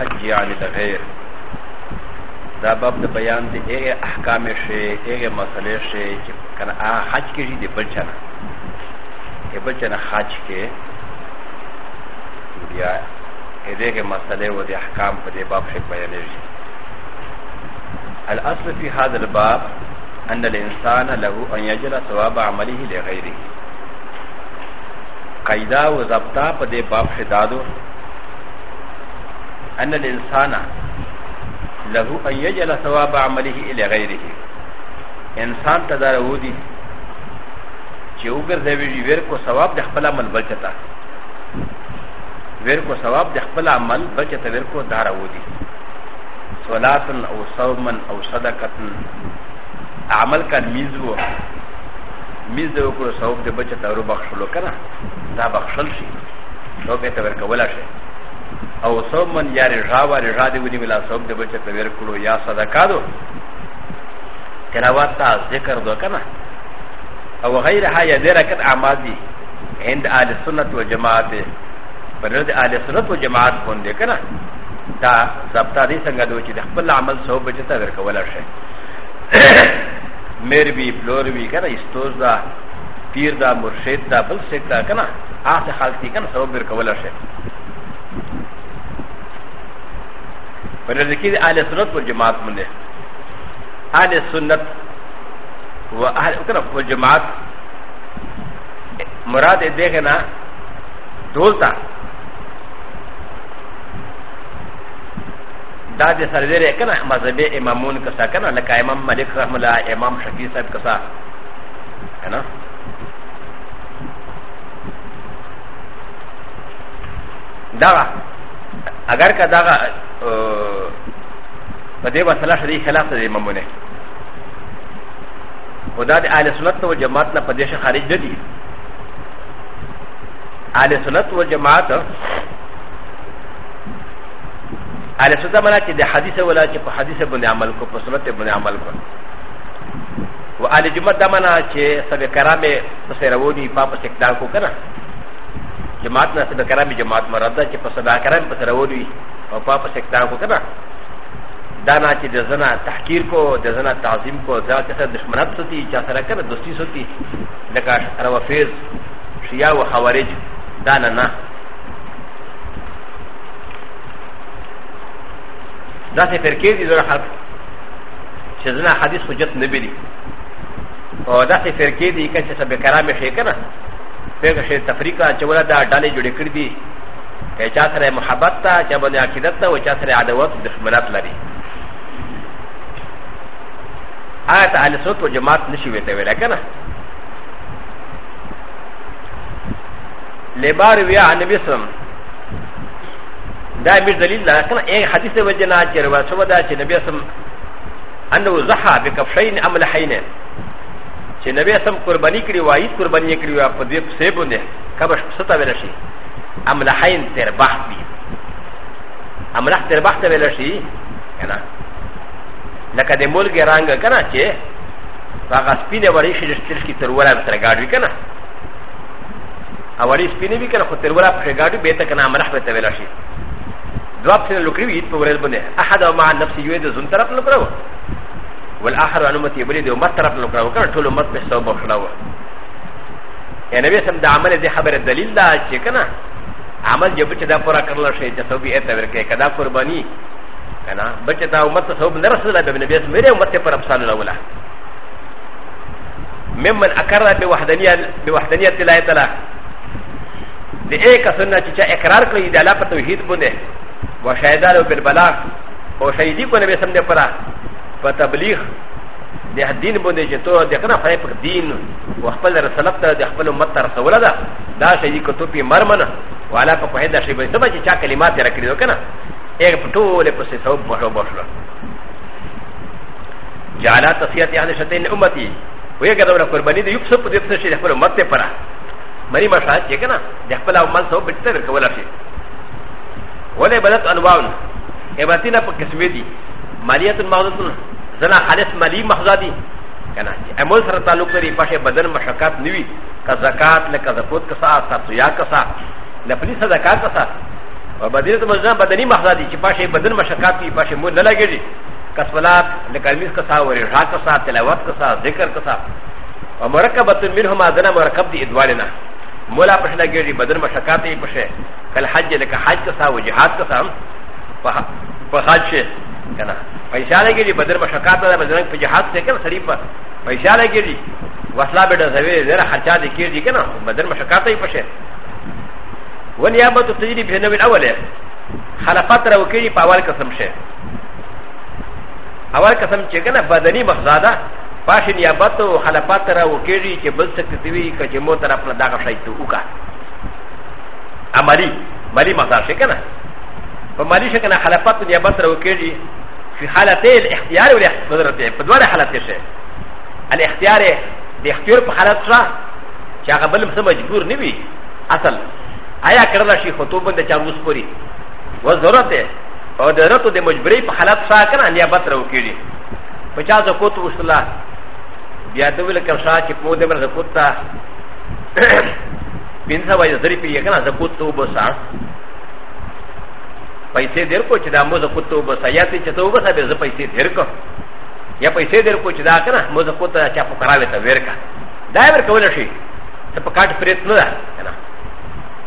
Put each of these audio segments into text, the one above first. الحج عن الغیر دا باب د بیان د هغه احکام شي هغه مسلې شي چې کنه حج کې دي بلچنه کې بلچنه حج کې بیا هغه مسلې او د احکام په دې باب شي بیانېږي الاصل في هذا الباب ان الانسان له ان يجعل ثواب عمله لغيره قاعده او ضابطه په دې باب شي دادو أن الإنسان له أن يجعل ثواب عمله إلى غيره إنسان تدارو دي چې وګرځوي ویر کو ثواب د خپل عمل بل چتا ویر کو ثواب د خپل عمل بل چتا ویر کو دارو دي صلاة او صوم او صدقة عمل کان میزو میزو کو ثواب د بچتا ورو بخښلو کنه دا بخښل شي نو به تبر کولا شي او صومن یا رجا و رجا دی ونی ولا صوم دی بچ تور کړو یا صدقه دو تلاوت تا ذکر دو کنه او غیرها یا دې رکت اعمال دی عند اهل سنت و جماعت پرد اهل سنت و جماعت باندې کنه دا ضبطه دې څنګه دوی چې خپل عمل سو بچ تور کول شي میر وی پلور وی کنه استوز دا پیر دا مرشد دا بل سکتا کنه آخ خالتی کنه سو بر کول شي پر ذکی اہل سنت پر جماعت من نے اہل سنت و اہل کرب و جماعت مراد دیکھے نا دولتا دا د سردر کنا مذهب امامون کسا کنا لکه امام ملک رحم الله امام شفیع صاحب کسا کنا دا اگر که دا په دې مسله شری خلاف دی ممونه خدا د اهل سنت او جماعت نه په دې شي خارج نه دي اهل سنت او جماعت اهل سنت معنا چې د حدیث ولا چې په حدیث باندې عمل کو په سنت باندې عمل کو و اهل جماعت دا معنا چې سب کرامه پسې راوونی پاپ استقدار کو کنه جماعت نه سب کرامه جماعت مراد ده چې په صدا کرامه پسې راوونی او پاپا سکتا کو کنا دانا چې د زنا تحقیر کو د زنا تعظیم کو دا څه دشمنت ستی چا سره کړه دوستی ستی لکه اشعر و فیض شیا و خوارج دا نه نه دا څه فرقې دي زره حق چې زنا حدیث حجت نه بلی او دا څه فرقې دي کچې سبه کرامه شي کنه پیغه شي تفریقا چې ولا دا ډالې جوړې کړې دي که چا سره محبت تا چا باندې عقیدت تا او چا سره عداوت او دشمنت لري هغه ته اهل سنت او جماعت نشي ویته ویل کنه لبار ویا نبی سم دا میر دلیل دا کنه یو حدیث وجنا چې روا شو دا چې نبی سم انه زحا بکفشین املحین چې نبی سم قربانی کړی وایي قربانی کړی وایي په دې سیبونه کبش ستا ویل شي املاحين تربح بي املاح تربح تبلا شي كنا لكن المول جرانغ كنا شي فاغا سبيني وريش يشتركي ترولا بترغادو كنا اولي سبيني بي كنا خو ترولا بترغادو بيتا كنا املاح بتبلا شي دواب سنة لكريو يد بوريز بني احد مع النفس يويد زن طرف لكرو والاخر عن امتي بريد ومت طرف لكرو كنا طول امت بحساب بخلاوه يعني بيسم دا عمل دي خبر الدليل دا شي كنا عمل جو بچه دا پورا کرلا شئی چه سو بھی ایتا ورکے کدا قربانی کنا بچه تا امت سو نرسل بے نبیس میرے امت پر افسان لولا ممن اکرر بوحدنیت اللہ تعالی دے ایک سننا چه اقرار کلی دے اللہ پر توحید بندے و شہدان و بالبلاغ و شہیدی کو نبیسم دے پرا و تبلیغ دے دین بندے چه تو دے کنا خواہ پر دین و خپل رسلت تا دے خپل امت تا رسولا دا دا شہیدی کتو پی مرمنا والا په کوه د شی به سبا چې چا کلمات درکړي نو کنه یک په ټوله په څه ثوب بوشو بوشو جعل تصیات اهل شتین امتی وی کده ور قربانی دی یوسف په دې څه شي خپل امت ته پره مری مشا چې کنه د خپل امت ثوب بتر کول شي ولې بدت انواون عبادتنا په قسمه دي مالیت المغزتون زنا خالص مالی مخزادی کنه امول سره تعلق لري پښه بدن مشقات نوي کا زکات لکه زکوت کسا تاسو یا کسا ل پلیس صدقات وسا و بدنی تو مزنا بدنی مخزا دی چی پاشه بدن مشکات کی پاشه مول نلگی دی کسولات لکرمیز کسا و رشا کسا تلاوت کسا ذکر کسا و مرکبت من هم آدنا مرکب دی ادوالنا مولا پشه لگی دی بدن مشکات دی پشه کل حج لکا حج کسا و جهاد کسا پا حج شه کنا پیسہ لگی دی بدن مشکات دی بدن پا جهاد سے کنا سریف پیسہ لگی دی وصلہ بیٹا زویر زیر خرچہ دی کیر دی کنا بدن مشکات دی پشه ونيابة التجري في النوع الأول خلافات روكي فأول قسم شيء أول قسم شيء كان بدني مخزادة فاش نيابة خلافات روكي كبل سكتوي كجمو طرف نداغ شيء توقع عملي مالي مخزاد شيء كان فمالي شيء كان خلافات نيابة روكي في حالتي الاختيار والحضرتي فدوار حالتي شيء الاختيار باختيار بحالتها شاغبل مسمى مجبور نبي أصل آیا کرده شی خطوب بنده چا روز پوری و ضرورت او د رتو د مجبری په حالت سا کنه نیابت رو کیږي په چا زکوت وشلا بیا د ویل کړه شا چې په دې مر زکوت تا پینځه وایي زری پیږي کنه زکوت تو بسا پیسې دیر کو چې دا مو زکوت تو بسا یا ته چې تو بسا به ز پیسې دیر کو یا پیسې دیر کو چې دا کنه مو زکوت چا په کراله ته ورکا دا ورکول شي ته په کاټ پرېت نه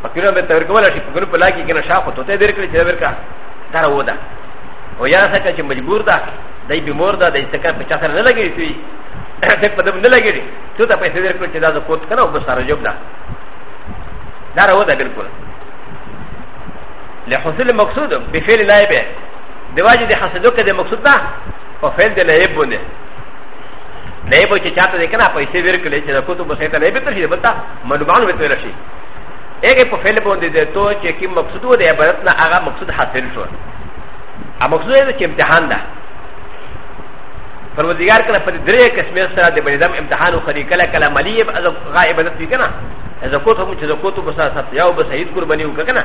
فکرونه به تور کوله چې فکر په لاګي کې نه شاخ ته ډېر کړی چې ورکا دا و ده او یا څنګه چې مجبور ده دای به مور ده دای څنګه په چا سره نه لګی شي څه په دم نه لګی ته ته پیسې ورکړي چې دا زه کوت کنه او بس سره جوړ ده دا و ده بالکل له حصول مقصود به فعل لایبه دیواجی د حسدو کې د مقصود ده او فعل د لایب بونه لایب چې چاته ده کنه پیسې ورکړي چې دا کوت بس ته لایب تر شي بلته مډبان وته راشي ا ج ه په فعل باندې د تو چې کوم مقصود و د عبارت نه هغه مقصود حاصل شو ا مقصود یې چې امتحان ده پروردگار کله په درې قسمه سره د بنظام امتحان او خري کله کله ملي از غائب عبادت وکنه از کوته مو چې د کوته بس سات یاو بس هیڅ قرباني وکنه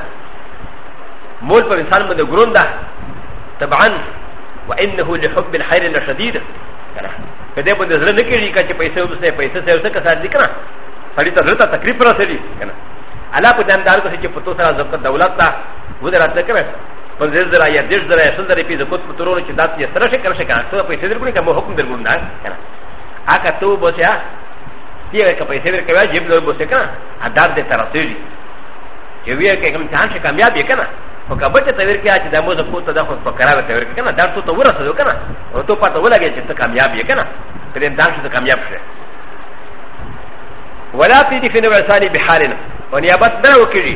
مول په انسان باندې ګرون ده طبعا وانه لحب الخير لشديد کنه په دې باندې زړه نکړي چې پیسې وبسنه پیسې سره څه کسان دي کنه سړی ته ضرورت تکلیف راځي کنه الله په دندار ته چې پتو سره زکات دولت ته ودرات نه کوي په زیر زرا یا دیش زرا یا سل زرا په زکات په تورونو چې دات یې سره شي کړ شي کنه ته پیسې درکړې کوم حکم درکړم نه کنه اګه ته بوسیا تیغه که پیسې درکوي جیب له بوسیا کنه ا دار دې طرف ته دي چې ویې کې کوم ځان شي کامیاب یې کنه او که بچ ته ورکیا چې د مو زکات ته خو په قرار ته ورکیا کنه دار ته ورسېدو کنه او ته پته ولګې چې ته کامیاب یې کنه کله ځان شي ته کامیاب شې ولا تیدی فی نوع ثانی بحالنا و نیابت نه وکړي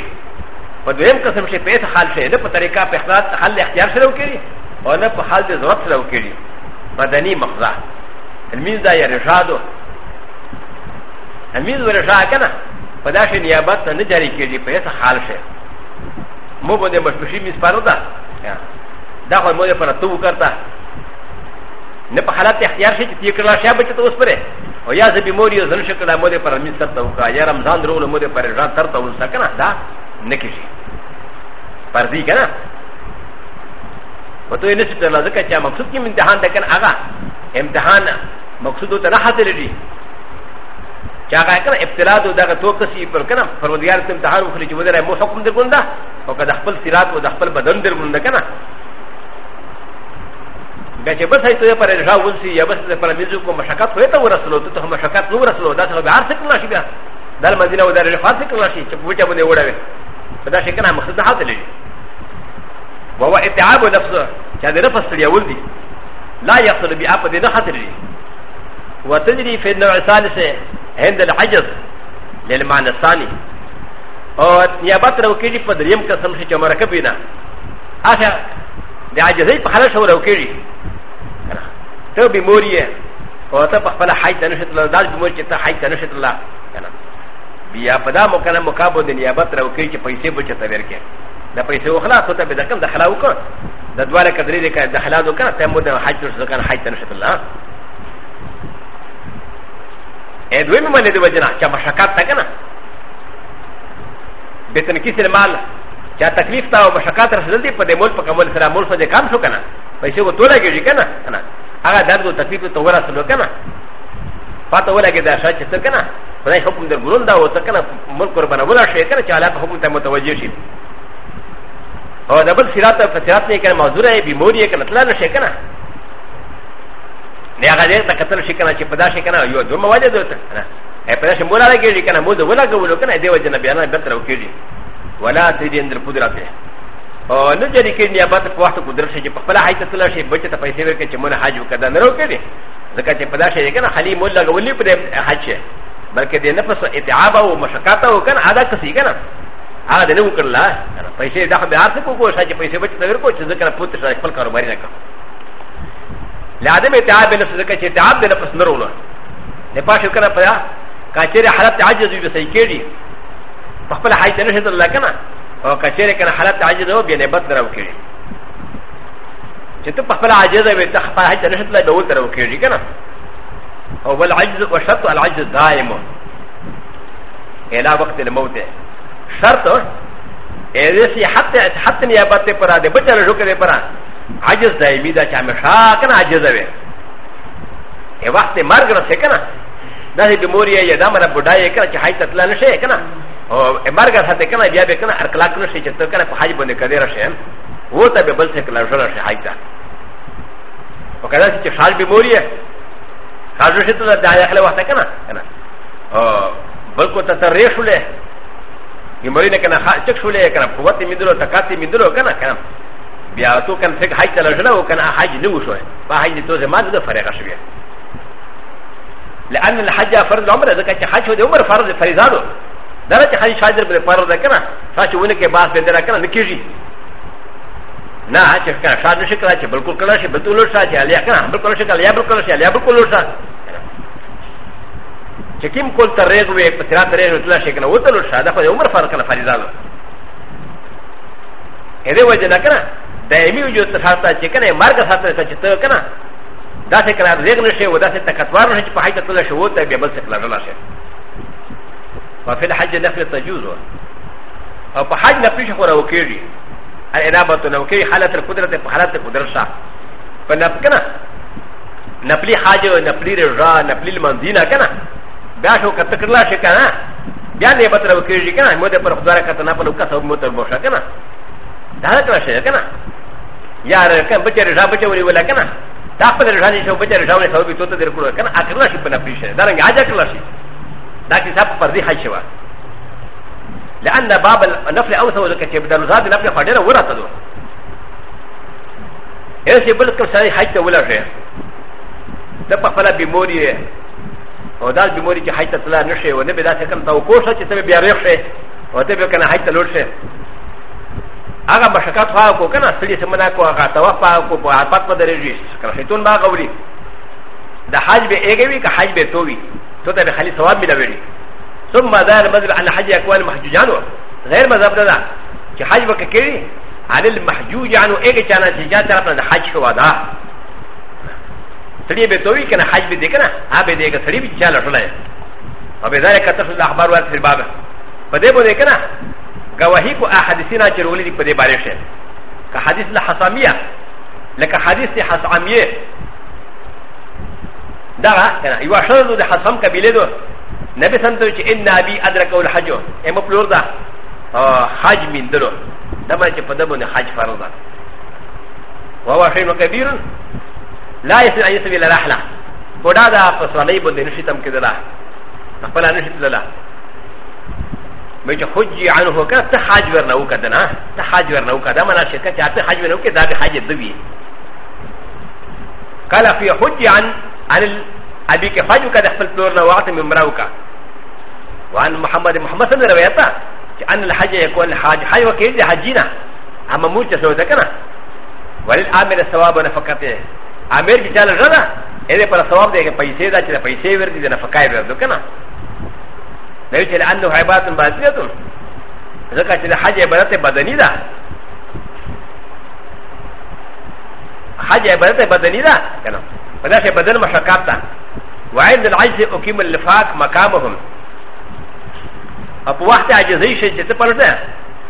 په دویم قسم شي پیس حال شي نه په طریقه په اخلاص حل اختیار سره وکړي او نه په حال د ضرورت سره وکړي بدني مقضا الميز دا یا رشادو الميز و رشا کنه په داسې نیابت نه جاری کړي په هیڅ حال شي مو باندې مشمشي میز پاره ده دا خو مو لپاره تو وکړه نه په حالت اختیار شي چې تیر کړه شابه چې اوس پره او یا زبی موریو زن شکل مو دې پر امین سر ته وکا یا رمضان درو مو دې پر ځان تر ته وسه کنه دا نه کیږي پر دې کنه وته نه څه لا ځکه چې مقصود کې امتحان ده کنه هغه امتحان مقصود ته نه حاصل دي چې هغه کنه ابتلا دو دغه تو کسي پر کنه پروردگار ته امتحان وکړي چې ودره مو حکم درګوندا او که د خپل سرات او د خپل بدن درګوندا کنه بیا چې بس هیڅ پر رضا ونسی یا بس پر میزو کو مشقت وې ته ورسلو ته هم مشقت نو ورسلو دا څنګه به ارث کړل شي بیا دل مدینه و دل فاس کړل شي چې په وټه باندې وړاوي دا شي کنه مقصد حاصل لري و هو اتعاب نفس چې دا نفس لري ول دي لا يحصل بیا په دې نه حاصل لري وتجري في النوع الثالث عند الحجز للمعنى الثاني او نیابت روکیږي په دریم قسم چې مرکب وینا اخر د عجزې په حالت شو روکیږي ته به موري او ته په خپل حج ته نشته الله دال به موري چې ته حج ته نشته الله کنه بیا په دا مو کنه مکابو د نیابت راو کوي چې پیسې به چته ورکې دا پیسې وخلاص ته به د کم دخلا وکړ د دواله کدرې دې کنه دخلا وکړه ته مو د حج نشته کنه حج ته نشته الله ا دوی مې باندې د وجنا چې مشکات تا کنه به تنکیس المال چا تکلیف تا او مشکات رسول دي په دې مول په کمل سره مول څه دې کام شو کنه پیسې وو توله کېږي کنه کنه هغه درد او تکلیف ته ورسلو کنه پته ولګي دا شاته ته کنه خدای حکم در ګلون دا او ته کنه ملک قربانه ولا شي کنه چې علاقه حکم ته متوجه شي او دا بل سرات او فسرات نه کنه معذور ہے بیماری ہے کنه تلا نه شي کنه نه هغه دې ته قتل شي کنه چې پدا شي کنه یو دوه مواجه دوت کنه اے پدا شي مولا لګي کنه مو دا ولا ګولو کنه دیو جن بیان به تر وکړي ولا تدین در قدرت نه جری کې نیابت په وخت قدرت شي په خپل حیثیت سره شي بچ ته پیسې ورکړي چې مون حج وکړه نه ورو کړي ځکه چې په دا شي کنه خلی مولا غولي په حج شي بلکې د نفس اتعاب او مشقات او کنه ادا کسي کنه هغه دې نه وکړل پیسې دا به هر څه کوو چې پیسې بچ ته ورکړو چې ځکه پوت شي خپل کاروبار نه کړو لازم اتعاب نفس ځکه چې اتعاب د نفس نه ورولو نه پاشو کنه په کاچره حالت عجز وي به صحیح کېږي په خپل حیثیت نه شي دلته کنه او کچره کنه حالت عاجز او بیا نعمت نه وکړي چې ته په خپل عاجز وي ته خپل حج نه شتله دول تر وکړي کنه او بل عجز او شرط العجز دائم الى وقت الموت شرط ایسی حتی حتی نیابت پرا دے بچا رجو کرے پرا عجز دائمی دا چاہمیں شاکنا عجز ہوئے اے وقت مرگ رسے کنا دا سی جمہوری ہے یہ دا مرا بڑھائے کنا چاہائی تطلع نشے کنا او مرګ راته کنه بیا به کنه ارکلا کنه شي چې تر کنه په حج باندې کړي راشه ورته به بل څه کله جوړ شي حج ته او کله چې شال بیماری ہے شال شي ته د داخله وخت کنه کنه او بلکو ته تر ریشولې بیماری نه کنه چک شولې کنه قوت می دلو طاقت می دلو کنه کنه بیا تو کنه څنګه حج ته لږه او کنه حج نه وشو په حج دې ته ما د فرغ شوی لأن الحج فرض عمره ذکر چې حج هو د عمر فرض فریضه だらけはしゃべるパラダカナ、さしゅうねけばせでらかな、できじ。なあ、チェッカー、シャドシェクラチェ、ブルコラシェ、ブルシャチェ、アリアカナ、ブルコラシェ、アリアブルコラシェ、アリアブルコラシェ。チェキムコルタレグウェイ、パテラテレグウラシェクナ、ウトルシャダファヨマファルカナファリザー。エレワジェナカナ、ダイミュージュータハタチェケナ、マーガハタチェトカナ、ダセクラレグウシェウ、ダセタカトワーシェ、パイタトラシェウォータ、ビアブルセクララシェ。وفي الحج نفل تجوز او په حج نفل شخو راو کیږي الانابه نو کی حالت القدرت په حالت القدرت شاه په نفل کنه نفلی حاج او نفلی رضا نفلی المنزینه کنه بیا شو کته کړلا شي کنه بیا نه به تر وکړي کنه مو ده پر خدای کته نه په لوکا ته مو تر بوشه کنه دا کړه شي کنه یار کنه بچی رضا بچی وری ولا کنه تا په رضا دي شو بچی رضا وری خو به توته در کړو کنه اکرلا شي په نفلی شي دا نه یاد کړلا شي دا کتاب فردي حج شوه لأن باب النفل أوسع وذلك كتاب درزاد النفل فردنا ورثته هذا سيبل كم سنة حج تولى شيء ده بخلا بموري او دا بموري چې حج ته تلا نشي او نه به دا څه کوم تاو کوشش چې ته بیا ریخ شي او ته به کنه حج ته لور شي هغه مشکات خوا کو کنه سړي سمنا کو هغه توفا کو په اپات په درېږي کنه شیطان باغ اوري د حج به ایګوي که حج به تووي تو ده بخالي ثواب ملوي ثم ذا المذهب على حج أقوال محجوجانو غير مذهب ده چې حج وکړي على المحجوج عنه ايه چانا چې جا طرف نه حج شو دا سړي به توي کنه حج به دې کنه ها به دې کنه سړي به چاله ټولای او به ذلك تفصيل الاخبار وات في الباب په دې بده کنه گواہی کو احادیثنا چې رولې دې په دې بارے شه که حدیث له حسامیه لکه حدیث حسامیه だが、いわしゃのではさんかびれど、なべさんとちんなびあらかおはじょ、えもぷろだ、はじみんどろ、だまちぱだぼねはじぱろだ。わわしのかびるん、らいすあいすびらら。ボダダ、パスワレイボンでシタムキドラ、アパランシドラ。めちゃほじあのほか、たはじわなおかだな、たはじわなおかだまなしかちゃってはじわなおかだ、はじどび。カラフィアほじあん。عن ابي كفاجو كذا خپل پلور نه وقت ممراو کا وان محمد محمد سره روایت ان الحج يكون حاج حي وكيل دي حجينا اما موچ سو دکنه ولل عامل ثواب نفقته عامل کی چل رنا اې پر ثواب دی پیسې دا چې پیسې ور دي نه فقای ور دکنه نو چې انه عبادت باطنیه ځکه چې حج عبادت بدني ده حج عبادت بدني ده کنه فذاك بدل مشقاتا وعند العجز أقيم اللفاق مقامهم أبو وقت عجزي شيء تتبرنا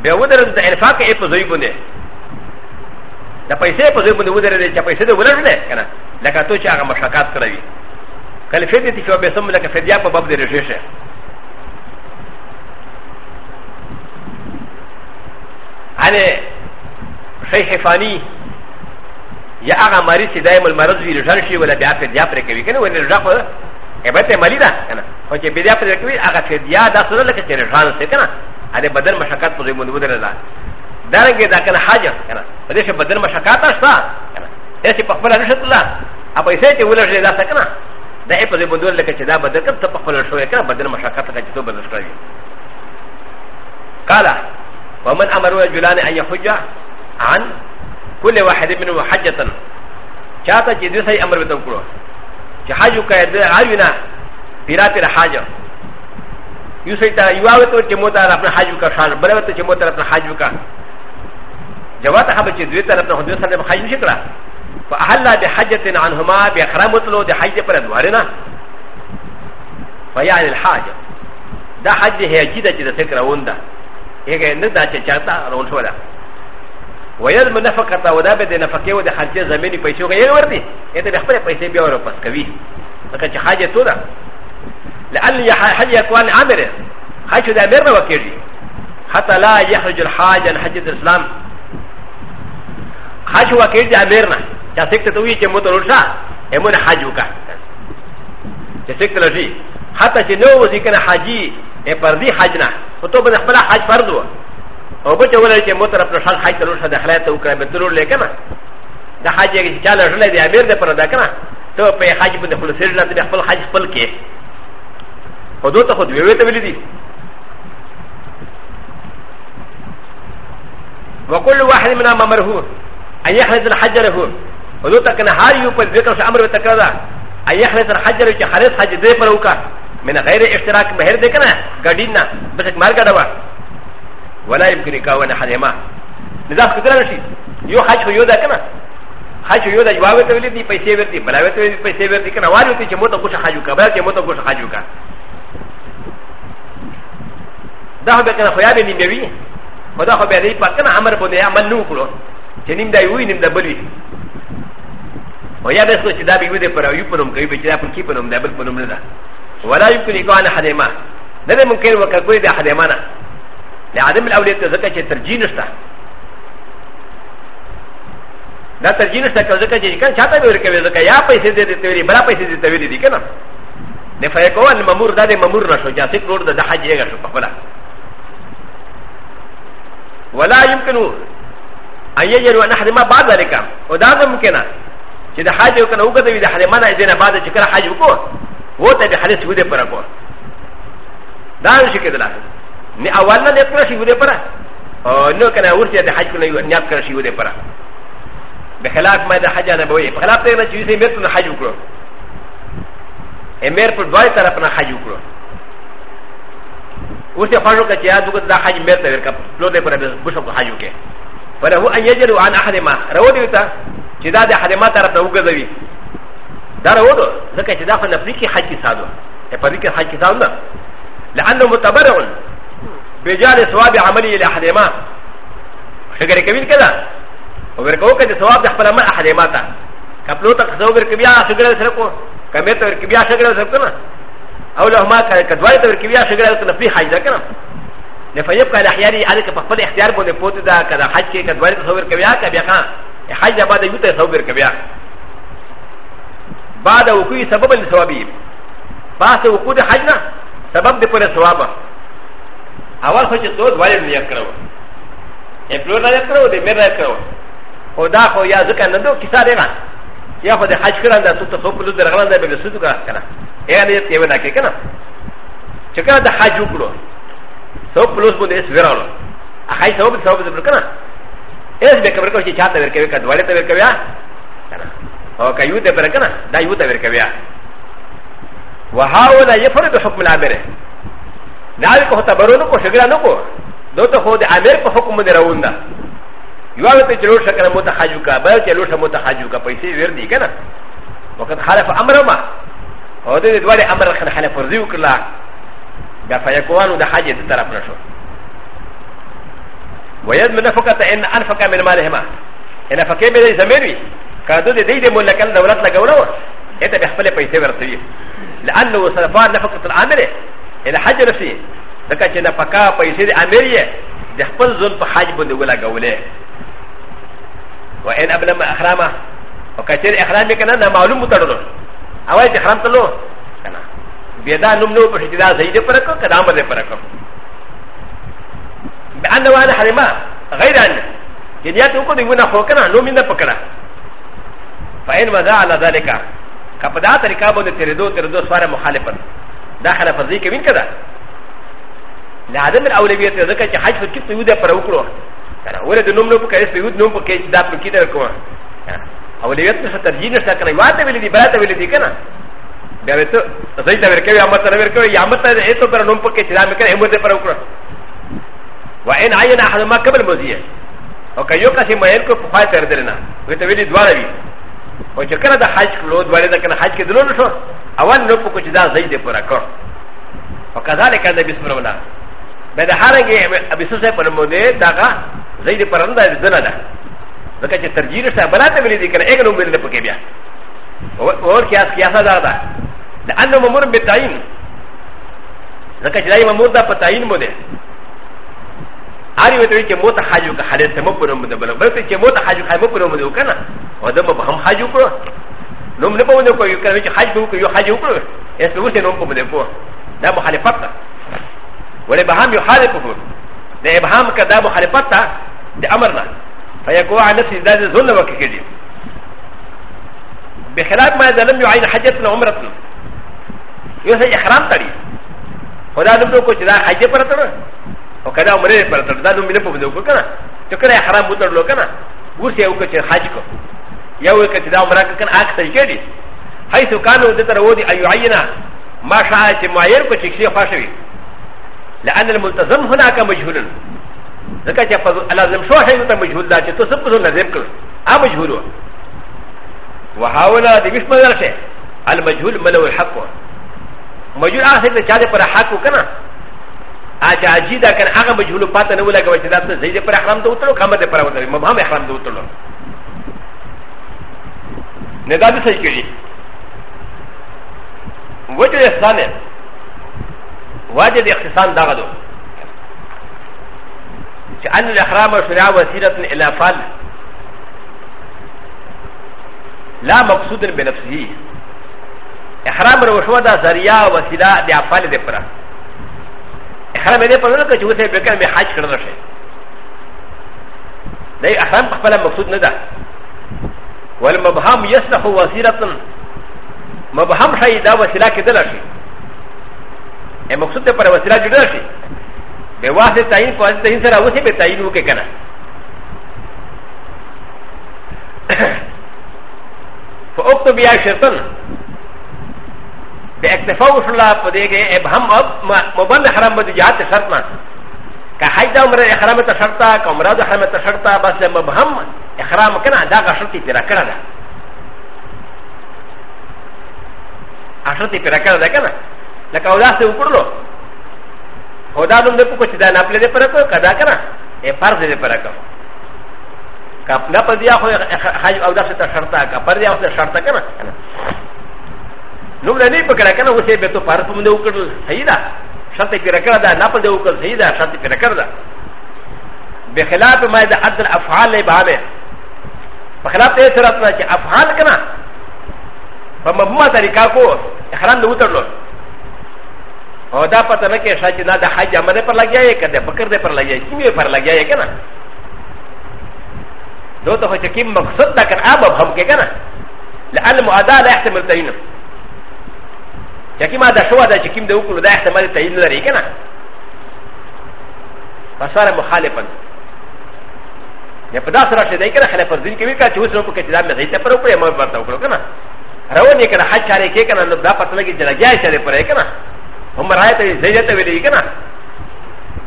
بيودر الانفاق إيه بزيبونه دا پیسې په ځای باندې ودرېدې چې پیسې دې ولرلې کنه لکه تو چې هغه مشقات کړی کله فدیه تی شو به سم لکه فدیه په باب دې رشې شه ane شیخ فانی やあがまりしだいもまるずいるし、わらびあてでやっぱり、きれいにラフォー。えばてまりだ。ほけびやっぱり、あがせやだそれだけでるはんせかな。あればでましゃかとでもどれだ。だらけだからはじゃ。あれしばでましゃかたした。えしぱふらしゃとだ。あぱいせてうらしださかな。だえぱでもどれだけだばでかとぱふらしゃか、ばでましゃかたかとばでしかい。かだ。ومن أمر رجلان أن يحج عن كل واحد منهم حجة شاتا جدوسي أمر بتنكرو جحاجو كايدا عينا بيرات الحاجة يوسيتا يواوتو جموتا ربنا حاجو كشار بلوتو جموتا ربنا حاجو كا جواتا حبا جدوتا ربنا حدوسا ربنا حاجو شكرا فأهلا بحجة عنهما بإخرامتلو دي حجة بردوارنا فيعني الحاجة دا حجة هي جيدة جدا سكرا وندا هي كايدا ندا شاتا رونشولا ویل منفقه ودا به د نفقه و د خرچه زمینی پیسې غیر ورته اته د خپل پیسې بیا ور پس کوي ځکه چې حاجه تو ده لعل حج اقوال عامر حج د امر نه وکړي حتى لا يخرج الحاج عن حج الاسلام حج وکړي د امر نه چې څنګه ته وی چې مو درځه همون حج وکړه چې څنګه لږی حتی چې نو وځي کنه حاجی په پردي حج نه او ته به خپل حج فرض وکړي او به چې ولې چې موتر پر شال حج تلور شه د خلای ته وکړه به تلور لیکنه د حج یې چې چاله ژلې دی امیر دې پر ادا کنه ته په حج باندې خپل سر لاندې خپل حج خپل کې او دوی ته خو دوی ته ویل دي وكل واحد منا ممره ان يحرز الحجره و دوی ته کنه هر یو په ذکر شو امر وتکړه دا ان يحرز الحجره چې خالص حج دې پر وکړه من غیر اشتراک بهر دې کنه ګډین نه بس مار کډوا ولا يمكن كاونا حرما لذا فكرة نشي يو حج يو ذا كنا حج يو ذا جواب تولي دي پیسے وردي بلاوي تولي پیسے وردي كنا واري تي چمو تو کچھ حجو کا بلا چمو تو کچھ حجو کا دا خو کنا خو یابه نیم بي خدا خو به دې پات کنا امر بده عمل نو کړو چې نیم دا یو نیم دا بلوي و یا دسو چې دا به وي د پر یو پنوم کوي به چې دا پر کی پنوم دا بل پنوم نه دا ولا يمكن كاونا حرما نه ممکن وکړ کوئی دا حرمانه ل ع د م ا ل أ و ل ي ت ذ ك ا ت ترجين شتا دا ترجين شتا ك ذ ك ا ت كان شاتا بيركب ذكا يا پيسي دي توري برا پيسي دي توري دي كنا نفايكو المامور دا دي مامور نشو جاسي كرور دا حج يغا شو پخلا ولا يمكن ان يجروا ان حرم بعد ذلك ودا ممكن چې د حاج وکړه وګته وي د حرمانه دینه بعد چې کړه حاج وکړو وته د حدیث وده پر کو دا شي کېدلای ن ا و ل ن ا ن ي ا ت ك ر ا ش ي و د ي ب ر ا نو كان و ر ت ي د ح ج ك ن ي ا ت ك ر ا ش ي و د ي ب ر ا بخلاف ما د ح ج ا ن ب و ي بخلاف ت ي ن ا ش ي و د ي م ر ت ن ح ج و ك ر و ا م ر ت د و ا ي ت ر ف ن ا ح ج و ك ر و و س ي ف ا ر و ك ت ي ا د و ك د ا ح ج م ر ت ب ر ك ب لو د ي ب ر ا ب ش ب ح ج و ك ر فله أ ن ي ج ر و عن أ ح د ما ر و د ي ت ا ش د ا د ح د ما ت ر ف ن ا و ك ز و ي د ر و د و ذ ك ا ش د ا ف ن ا ف ر ي ك ي ح ج ك س ا د و ف ر ي ك ي ح ج ك س ا د و ل أ ن ه متبرع بجال سواب عملي الى احدما شجر كبير كذا وبركوك ان سواب يحفل ما احدماتا كبلوتا كزوبر كبيا شجر سرقو كميتا كبيا شجر سرقنا او لهما كدوالتا كبيا شجر سرقنا في حاجه كنا نفيب كان احياني عليك فقط اختيار بون فوت دا كذا حج كدوالتا صوبر كبيا كبيا كان حج بعد يوتا صوبر كبيا بعد وكوي سبب لسوابي بعد وكود حجنا سبب لفور السوابه اول خو چې دود والد نه کړو امپلور نه کړو د میر نه کړو خو دا خو یا ځکه نه دو کیسه دی یا خو د حج کړه دا ته خو په دې رغلند به لسو کا کنه اې دې ته ونه کې کنه چې کله د حج وکړو سو پلوس باندې اس ویرالو اخای سو په سو په کنه اس به کبر کو چې چاته ورکوي کډ والد ته ورکوي کنه او کایو ته پر کنه دا یو ته ورکوي وهاولا يفرض حكم العبره ダーコータバロノコシグラノコドトホーデアメコホコムデラウンダユアウトチロシャカモタハジュカバーチェロシャモタハジュカパイセイウェルディケナウカハラフアマラマオディドワレアマラカハラフォズユクラダファヤコワンウダハジェタラプラシュウェルメナフォカタエンアンファカメルマレマエナファケメレザメリカドディディモラカンダウラタガウロウエタベハペレパイセイウェルディ الى حج رسي لك ان فكا فيسير اميريه يحفظ ظلم حج بند ولا قوله وان ابلم احرامه وكثير احرامي كان معلوم متردد او اي احرام تلو كان بيدا نم نو پر جدا زيد پرکو قدام دے پرکو بان وانا حرمه غير ان جنيات کو دی ونا خو کنا نو مين پکڑا فان وذا على ذلك کپدا طریقہ بند تیرے دو تیرے دو سوار مخالفت دا حالا فرضی کمین کدا لعدم الاولویت ذکر چې حج فرقی پیوده پر وکړو کنه ولې د نوم نو په کې پیود نوم په کې دا پر کې در کوم اولویت څه ترجیح نشته کنه واته ویلې دی براته ویلې دی کنه بیا ته زید ور کوي امر تر ور کوي امر تر هیڅ پر نوم په کې چې دا مې کنه همت پر وکړو وان عین احد ما قبل مزیه او که یو کسی مهل کو په خاطر درنه وي ته ویلې دواړه وي او چې کله د حج کولو دواړه د کنه حج کې دلونه شو اول نو په کوچ دا زید پورا کړ فکذالک النبی صلی الله علیه وسلم بده هرګه ابي سوسه په نومونه داغه زید پرنده دنه ده ځکه چې ترجیح سره بلاته ویل دي کنه یک نو مل نه پکې بیا اور قیاس قیاسا دا ده لأن ممر بالتعين ځکه چې دای ممر دا په تعین مو ده اړي وته چې موت حاجو که حالت مو په نوم ده بل بل چې موت حاجو خای مو په نوم ده کنه او دمو به هم حاجو کړو نوم نه بونه کو یو کنه چې حج به وکړو یو حج وکړو اس به وسه نوم کو بده کو دا مخالفت ده ولې به هم یو حالف کو د ابهام کدا مخالفت ده د امر نه فیکو عن نفس ذات ذل وکړي بخلاف ما اذا لم يعين حجتنا عمرتنا یو څه احرام تړي خدا نوم کو چې دا حج پرته او کدا عمره پرته دا نوم نه په بده کو کنه چې کله احرام وتړلو کنه ورسه یو کې حج کو يو كتدا مراك كان أكثر جدي حيث كانوا دتر ودي أن يعين ما شاء ما يركو تشكسي خاشوي لأن الملتزم هناك مجهول ذكا جفظ الازم شو شيء مجهول ذاتي تصبت نزم كل آ مجهول وهاولا دي مش مدرسة المجهول ملو الحق مجهول آخر تشاري پر حق كنا اجازي دا كان آغا مجهول پاتا نولا كما جدات زيدي پر احرام دوتلو خامت پر احرام دوتلو مبهم احرام دوتلو نه دا د صحیح کړي وجه احسان وجه د اختصام دغه دو چې ان الاحرام شرع وسیله الى فعل لا مقصود بنفسه احرام وشو دا ذریعہ وسیله د افعال د پره احرام دې پر نه چې وته به کنه حج کړل شي دا احرام خپل مقصود نه ده والمبهم يصلح وسيلة مبهم شيء دا وسيلة كدلا شيء المقصود ده پر وسيلة جدلا شيء بواسطة تعين فواسطة تعين سرا وسي بتعين وكي كنا فأكتب يا شرطن باكتفاء وصلا فديك ابهم اب مبن حرام بدجات شرطنا كحيدا عمر احرام تشرطا كمراد حرام تشرطا بس مبهم احرام کنه دا غشتي پیرا کړه ده غشتي پیرا کړه ده کنه لکه او داسې وکړلو خو دا دوم دې پوکو چې دا ناپلې دې پره کړو کدا کنه یې فرض دې پره کړو کپنا په دیا خو حج او داسې ته شرطه کا پر دیا خو شرطه کنه نو نه پکړه کنه اوسې به ته فرض مونږ وکړل صحیح ده شرط پیرا کړه ده ناپلې وکړل صحیح ده شرط پیرا کړه ده بخلاف ما ده عدل افعال بابه خلاف دې سره چې افعال کنا په مبهمه طریقه کو احرام نه وترلو او دا پته نه کې شاید نه د حج امره پر لګیا یې کده بکر دې پر لګیا یې کیمه پر لګیا یې کنا دو ته چې کوم مقصد دا کړه اب مبهم کې کنا لعل مؤدا لا يحتمل تعین چې ما دا شو دا چې کوم دې وکړو دا احتمال تعین لري کنا فصار مخالفا やっぱだからしないから、ファズンキーカチュウソコケチダメで、プログラムバタオクロケナ。ラオニカラハチャレケケナのダパトレギジャーシャレプレケナ。オマライトリゼレテウィリケナ。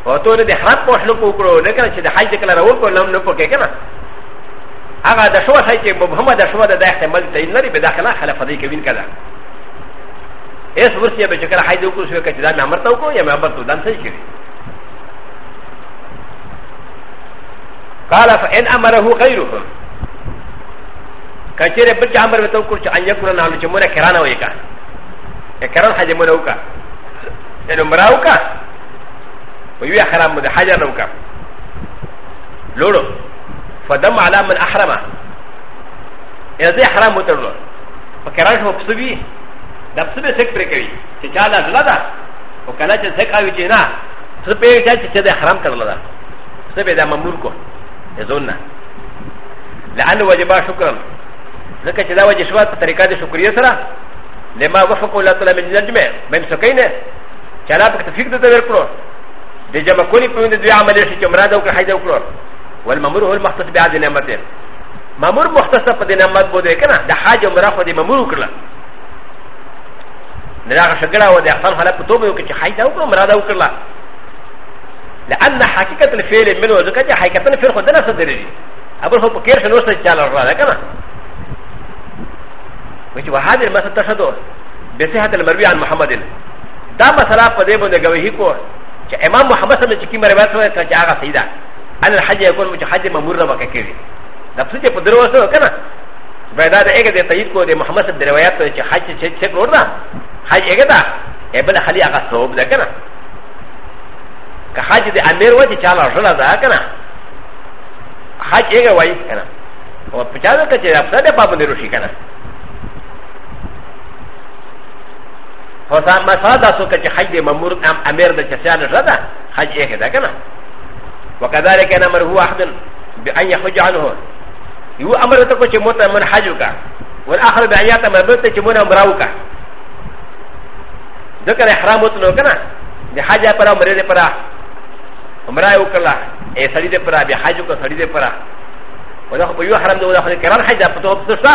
オトレデハポシュコクロレケナチでハイテカラオコラムノコケケナ。アガダシュワハイテムハマダシュワダダヘマルテイナリベダカナハラファディケビンカダ。エスウスヤベチカラハイドコシュケチダメアマトコヤマバトダンセキュリ。قال فان امره غيرهم كثير بل امر بتوكل ان يكون نحن جمهور كرانا ويكا كران حاجه منوكا ان مراوكا ويا حرام ده حاجه نوكا لولو فدم على من احرم اذا حرام وترلو فكران هو بسبي د بسبي سك بريكي تجالا زلادا وكلا تسكا وجينا سبي تاج تجد حرام كرلدا سبي ده مملوكو زونا لأنه وجبا شكرا ذكا شدا وجه شوات طريقة دي شكر يسرا لما وفقوا الله تعالى من نجمة بين سكينة شلا بك تفيق دي تبير كرو دي جمع كوني بمين دي عمل يشي كمرادة وكر حيدة وكرو والممور هو المختص بعد نعمته ممور مختص بدي نعمت بوده كنا ده حاجة مراقبة دي ممور وكرلا نراغ شكرا ودي أحسان حالك توبه وكي حيدة وكرو مرادة وكرلا لان حقيقه الفعل منه ذكرت حقيقه الفعل خدنا صدري ابو هو بكير شنو سجل الله كما وجه وهذا المسألة تشهد بصحة المروي عن محمد دا مسألة قد يبون جوهي كو امام محمد صلى الله عليه وسلم روایت سره چې هغه سیدا ان الحج يكون مج حج مامور نه وکړي کېږي دا څه چې په درو سره کنه پیدا د هغه د تایید کو د محمد صلی الله عليه وسلم روایت چې حج چې څه وردا حج هغه دا ابل خلی هغه ثوب ده کنه که حج د امیر وجه چاله رله ده که نه حج هغه وایي که نه او په چا ده که چې افسر دی پابندې روشي که نه خو دا مسله دا څوک چې حج د ممور امیر ده چې چاله رله ده حج هغه ده که نه وكذلك أنا أمر هو أحد بأن يحج عنه يو أمر تكو شموتا من حجك والآخر بأن يأتمر بنت شمونا مراوك ذكر إحرام وطنو كنا دي حاجة برا مريد برا عمره وکړه ای سړی دې پره بیا حج وکړه سړی دې پره ودا خو یو حرم دی ودا خو کرار حج په تو پستا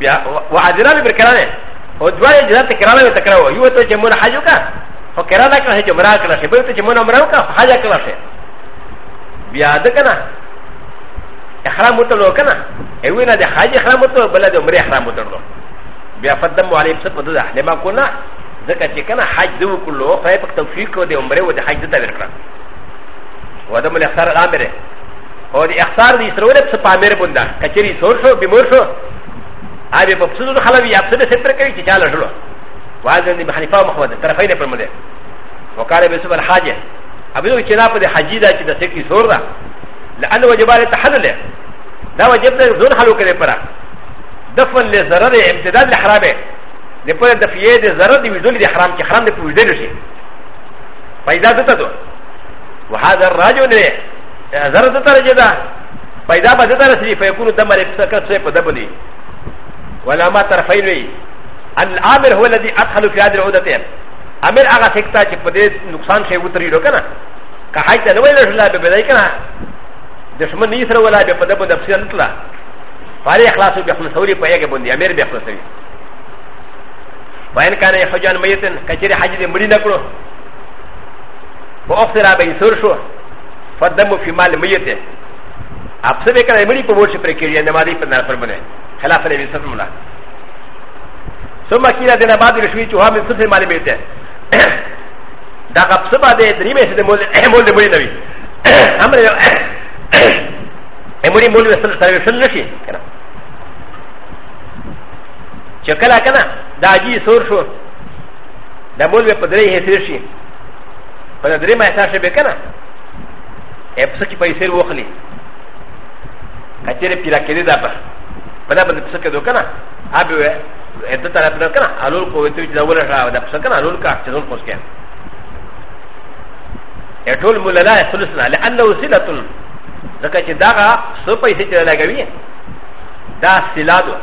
بیا وعذرا به کرانه او دوه جنات کرانه به تکراو یو ته چې مون حج وکړه خو کرانه کړه چې عمره کړه شی به ته چې مون عمره وکړه حج کړه شی بیا د کنه احرام وتلو کنه ای وینه د حج احرام وتلو بل د عمره احرام وتلو بیا فدم علیه په دغه لما کو نه ځکه چې کنه حج دې وکړلو خدای پاک توفیق کړو د عمره و د حج دته ورکړه ودم الاختار الامر او د اختار دې سره ولې څه پامیر بندا کچري سور شو بیمور شو اوی په څه خلک یې خپل ستر کوي چې چاله شلو واځي نه بحنیفه محمد طرفین پر مده وقال به سبحان حاجه ابي نو چې نا په حجی دا چې د سکی سور دا لانه وجباله تحلل دا وجب دې زون حلو کړي پره دفن لزرر امتداد الحرامه د پوره د فیه د ضرر دی ویدل د حرام کې حرام د پوجدل شي پیدا دته دو وهذا الرجل نه ضرر دته راځي دا پیدا به دته راځي فیکون دمر فسکر څه په دبلی ولا ما طرفین وی الامر هو الذي ادخل في هذه العوده امر هغه فکتا چې په دې نقصان شي وتري ډو کنه که حایت نه ویل شو لا به بدای کنه دشمن نه سره ولا به په دبل تفصیل تلا فارې اخلاص به خپل سوري په یګه باندې امر به خپل سوري وان كان حجان ميتا كثير حجر مرينا كله واخسر ابي سرشو فدم في مال ميتا ابسر كان مري بوش بركيريا نمالي بنار فرمنا خلاف النبي صلى الله عليه وسلم ثم كيلا دنا بعد رشوي تشوها من صفر مال ميتا دا غبسر بعد دريمه سيد مول مول مرينا بي امر امري مول وسل سرشن نشي كنا چکلا کنا دا جی سور شو دا مول به پدری هي سیر شي په درې ما احساس به کنه اپس کی پیسې وخلی کچره پیرا کېده دا په پدا باندې پس کې دو کنه ابي اته تر پر کنه الول کو ته چې ول راو دا پس کنه الول کا چې نور پس کې اټول مولا لا خلصنا لانه صله ځکه چې دا سو پیسې چې لګوي دا سلادو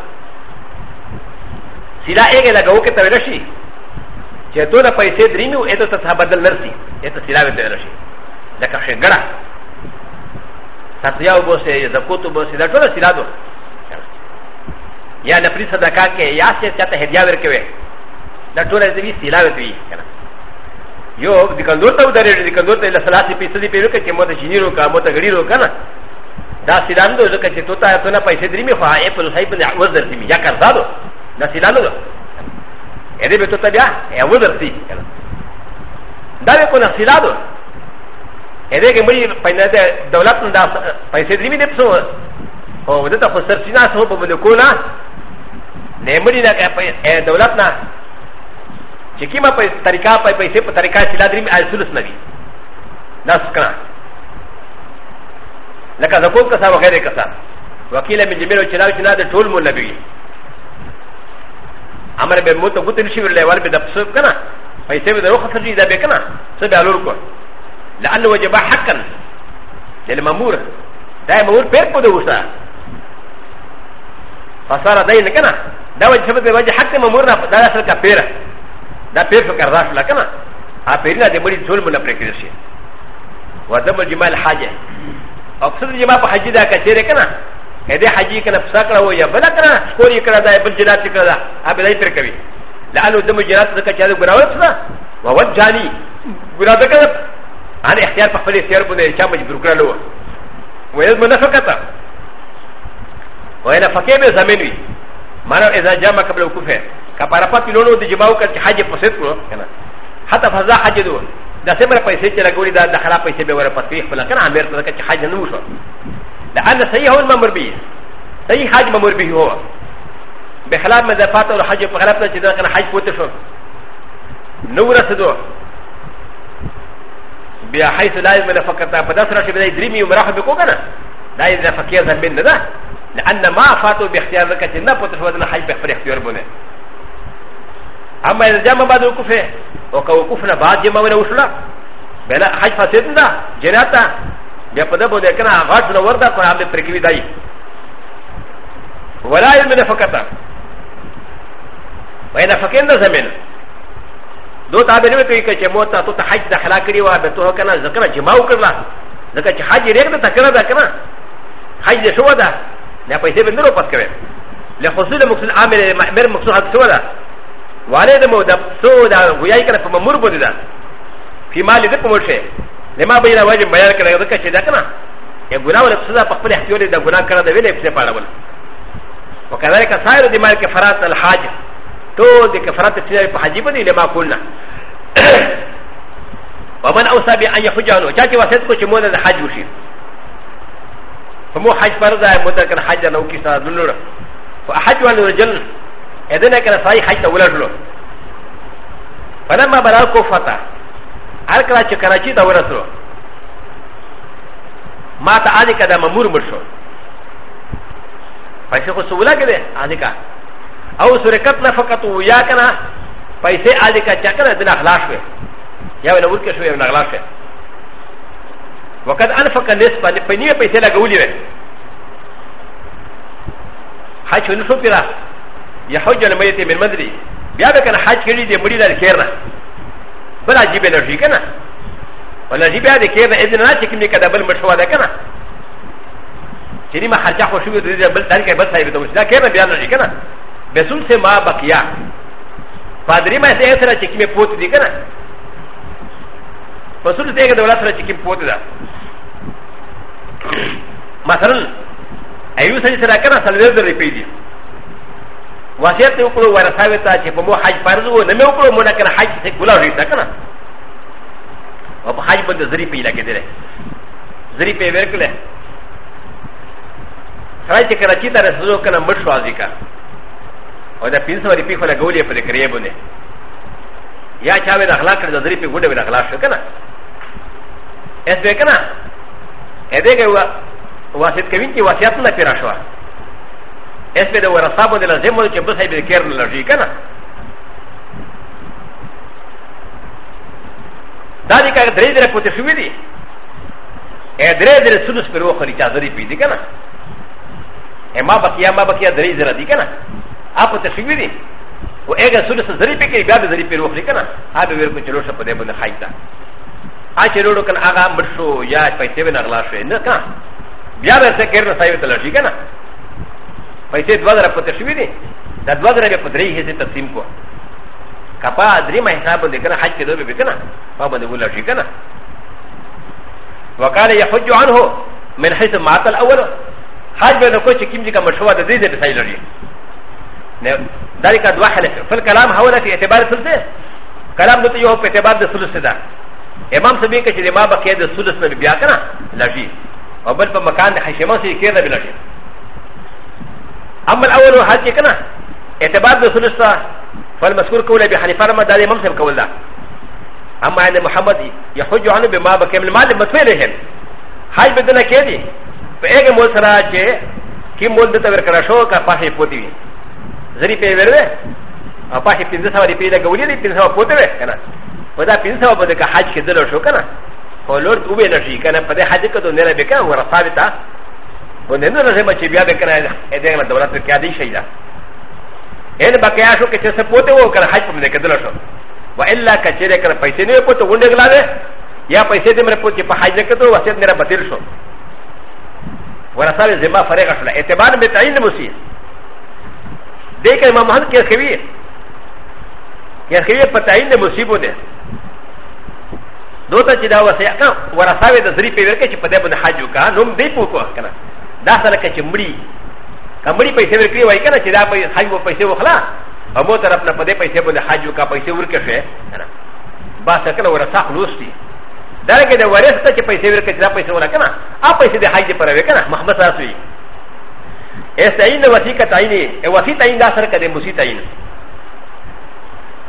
سلا اگه لگو که تولشی چه تو دا پیسه دریمی و ایتا تا بدل لرسی ایتا سلا به تولشی لکه شنگره تسیا و بوسه یا زکوت و بوسه دا تولا سلا دو یا نفری صدقا که یا سیت چاہتا هدیا ورکوه دا تولا ایتوی سلا ویتوی یو دکندور تا وداری دکندور تا لسلاسی پیسه دی پیرو که چه موتا شینی رو که موتا گری رو که نه دا سلا ندو زکر چه تو تا تولا پیسه دریمی خواه ایپل سایپل عوض درسی می یا کرزادو だしらぬエレベトタビアエウォルシーダレコナシラドエレゲムリファイナルドラトンダファイセリミネプソーオーデタフォセシナソーブルコーナネムリナエドラトナチキマパイタリカパイパイセプタリカシラディミアルスルスナビナスカナ لكن هذا هو كسا وغير كسا وكيل من جميع الشراء والشراء ده طول مولبي アマレベモトグテルシュレワルベダプスガナファイセブルオファリザベカナセベアルコランドウジバハカンデルマムーダイモーペポドウサファサラダイネカナダウジセブルワジハカマムーナダラスカペラダペルカラスラカナアペリナデブリツウムナプレクリシー و د م ل جمال حاجه اقصد جمال حاجه دا كثير كنا ا د ه حجي كان بسكره و يبدا كان سكوري كان دا يبدا جلات كان دا ابدا يتركبي لانه دم جلات ذكا جاد غراوت نا وود جالي غراوت كان انا اختيار بحفل اختيار بني شام مجبور كان لو ويز منافقتا وانا فكيب زميني مرا اذا جامع قبل وقوفه كبارا بيلونو دي جماو كان حاجه بسيط كان حتى فزا حاجه دو دا سمره پیسې چې لګوري دا د خلا پیسې به ورپسې خپل کنه امیر ته چې حاجه نه وشو لأن سيء هو المأمور به سيء حاج مأمور به هو بخلاف من ذفات الحج فغلبنا جدا كان حج فوتشون نورة سدوه بحيث لا يزمن فكرتا فدسر شبه دريمي ومراحل بكوكنا لا يزمن فكير ذنبين ذا لأن ما فاتوا باختيار ذكا جنا فوتشون ذنا حج بخبر اختيار بونه أما إذا جاء ما بعد وقفه وكوقفنا بعد جمع من وصلا بلا حج فاسدنا جناتا بیا په دبو ده کنه غاټ نو وردا قران دې ترکیب دی ولا علم نه فقط وای نه فقین ده زمين دو تابع نه کوي چې موتا تو ته حج دخلا کړی و به تو کنه ذکر چې ما وکړه ځکه چې حج ریګ ته کړه ده کنه حج دې شو ده نه پیسې بندرو پات کوي لخصوص مقصود عامل مر مقصود حد شو ده والد مو د سو دا ویای کنه په مر بده ده فيما لدكم شيء لما بين وجه بيان كذا ذكر شيء ذكرنا يقولون ولا تصدق بقبل احتيول إذا قلنا كذا ده ولا يبصي فارول وكذلك سائر دماء كفرات الحاج تو دي كفرات تسير بحجيبه لما قلنا ومن أوصى بأن يحج عنه جاءت وسيدك شمونا ذا حج وشي فمو حج فرضا مدرك الحج أنا وكي سنة دلورة وأحج عن الرجل إذن كان صحيح حج تولى فلما بلغ كفتا هر کله چې کراچي ته ورسو ما ته الی کدا مامور مر شو پیسې خو سوله کې ده الی کا او سرکت نه فقط ویا کنه پیسې الی کا چا کنه دنا خلاص وي یا ولا ورکه شو یا خلاص وي وقد انفق نسبه لپنی پیسې لګولې وي حج نشو پیرا يحج الميت من مدري بیا به کنه حج کړي دې مړي لار خیر نه بل عجیب انرژي کنه ول عجیب دی کې دا اذن نه چې کوم کې دا بل مشوا ده کنه چې ما خرچه خو شوی دې بل تل کې بل صاحب ته دا کې بیا انرژي کنه بسم سے ما بقیا پادری ما دې سره چې کوم پوت دی کنه پسول دې کې دا ولات سره چې کوم پوت ده مثلا ایو سره کنه سلویر دې پیډي وسيط يقولوا ورثاوتا شفمو حج فرزو لم يقولوا منك حج سيكولا ريتا كنا وحج بند زريبي لك ديره زريبي وركله خلاص كراچي تا رسولو كنا مرشو ازيكا ودا پینسو ريبي خلا گولي پر کريبونه يا چاوي اخلاق کړه زريبي ګوډه ور اخلاق شو کنا اس به کنا اده گوا واسط کوین کی واسطه نه پیرا شو اس میں وہ رسا بندے لازم ہو کہ بس ہے کیر نہ لڑی کنا دادی کا درے درے پوتے شوی دی اے درے درے سدس پر وہ خری چادری پی دی کنا اے ما بکیا ما بکیا درے درے دی کنا آپ پوتے شوی دی وہ اے گا سدس زری پی کے بیا زری پر وہ خری کنا آپ ویر کو چلو شپ دے بند خائتا آ چلو کنا آغا مرشو یا پیسے نہ غلا شو نہ کنا بیا ورتے کیر نہ سایو تلڑی کنا پیسې دوه زره پته شوي دي دا دوه زره بیا په درې حصې تقسیم کړو که په درېمه حساب باندې که نه حج کېدو به که نه ما باندې ولاړ شي که نه وقال يحج عنه من حيث مات الاول حج به کو چې کوم چې مشوه د دې د ځای لري ذلك دوا حلف فالكلام هو في اعتبار ثلثه كلام دته یو په اعتبار د ثلث ده امام سبي کې چې ما بقيه د ثلث نه بیا کنه لږی او بل په مکان د حشمه سي کې نه بلږی اما الاول حال کې کنه اعتبار د سنت سره فالمذكور قول ابي حنيفه رحمه الله امام سب قول ده اما ان محمد يحج عنه بما بقي من المال مثلهم حج بدنا کې دي په هغه مول سره چې کی مول د تور کرا شو کا پاسې پوتي وي زری په ورده او پاسې پینځه سوه روپیه لګولې دي پینځه سوه پوتي وي کنه په دا پینځه سوه باندې کا حج کې درو شو کنه خو لور وبې نه شي کنه په دې حج کې دوه نه به کنه ورثه و نه نه ما چې بیا به کنه دې ما دولت کې عادي شي دا ان بقیا شو کې چې څه پوته و کنه حج په دې کې دلته و الا کچره کنه پیسې نه پوته ونده غلا ده یا پیسې دې مر پوته په حج کې ته وسیت نه بدل شو ورسال زما فرغ شو اعتبار به تعین موسی دې کې امام محمد کې خوي کې خوي په تعین مصیبو ده دوته چې دا وسیا کا ورساوي د ذری په ورکه چې په دې باندې حج وکا نوم دې پوکو کنه دا سره که چې مړي که مړي پیسې ورکړي وایي که نه چې دا حج به پیسې وخله او مو طرف نه په دې پیسې باندې حج وکړه پیسې ورکړه شوې که نه بس کله ورثه خلوص دي دغه د ورث ته چې پیسې ورکړي چې دا پیسې ورکړه نه آ پیسې د حج پر وکړه نه محمد صاحب وي استعين وثيقة تعين وثيقة تعين دا سره کده موسی تعین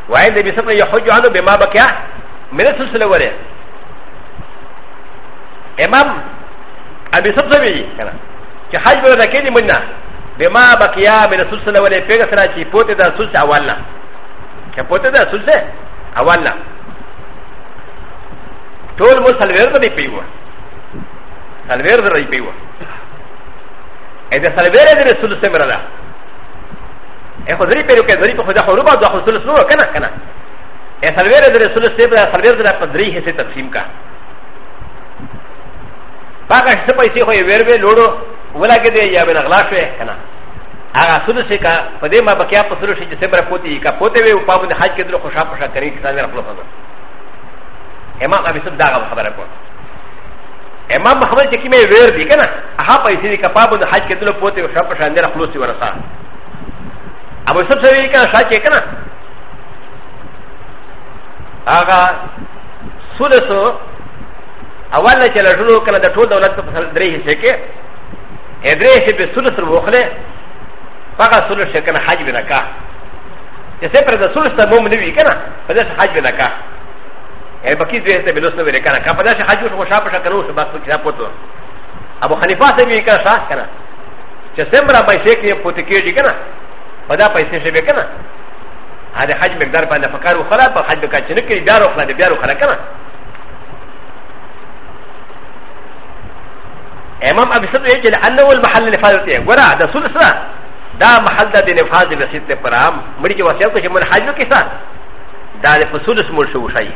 وعين د بسطه يحج عنه بما بقي من السلسله وره امام ابي سبسبي کنه چې حج به راکې دي مونږ نه به ما بقیا به رسول صلی الله علیه پیغه سره چې پوتې د رسول سره اول نه چې پوتې د رسول سره اول نه ټول مو سلویر ته دی پیو سلویر ته دی پیو اې د سلویر د رسول سره مرلا اې خو ذری پیرو کې ذری په خدا خو روبا د رسول سره کنه کنه اې سلویر د رسول سره سلویر د پدری حصے تقسیم کا پاکه څه پیسې خو یې ور وې لوړو ولا كده يا بن اغلاش كنا اغا سود سي كا فدي ما بكيا پسرو شي جسے برا پوتی کا پوتے وی پاپ نے حج کے درو خوشا خوشا کریں کہ سامنے رکھ لو فنا امام ابي سد داغه خبره کو امام محمد کی میں ویر دی کنا ہا پیسے دی کا پاپ نے حج کے درو پوتے خوشا خوشا اندر رکھ لو سی ورسا ابو سب سے وی کنا سچ ہے کنا اغا سود سو اول چلا شروع کنا د ټول دولت په درې حصے کې ادريش بسلس المخلة فقط سلس شكنا حج بنكا يسيبر ده سلس تموم نبي كنا فدس حج بنكا يعني بكي زي هسته بلوس نبي كنا كا فدس حج وشو شاب شكنا وشو بس بكي نابوتو ابو خليفة سبي كنا شاك كنا چسمرا پیسے کی پوتکیو جی کنا پدا پیسے شبے کنا هذا حج مقدار باندې فقار وخلا په حج کې چې نه کړی بیا وخلا دې بیا وخلا کنه امام ابي سعد يجي لانه المحل لفاظته ورا ده سلسله دا محل ده لفاظ الرسيد لفرام مريكي وسيلته شمال حاجه كيسا دا لفسولس مرشو شيء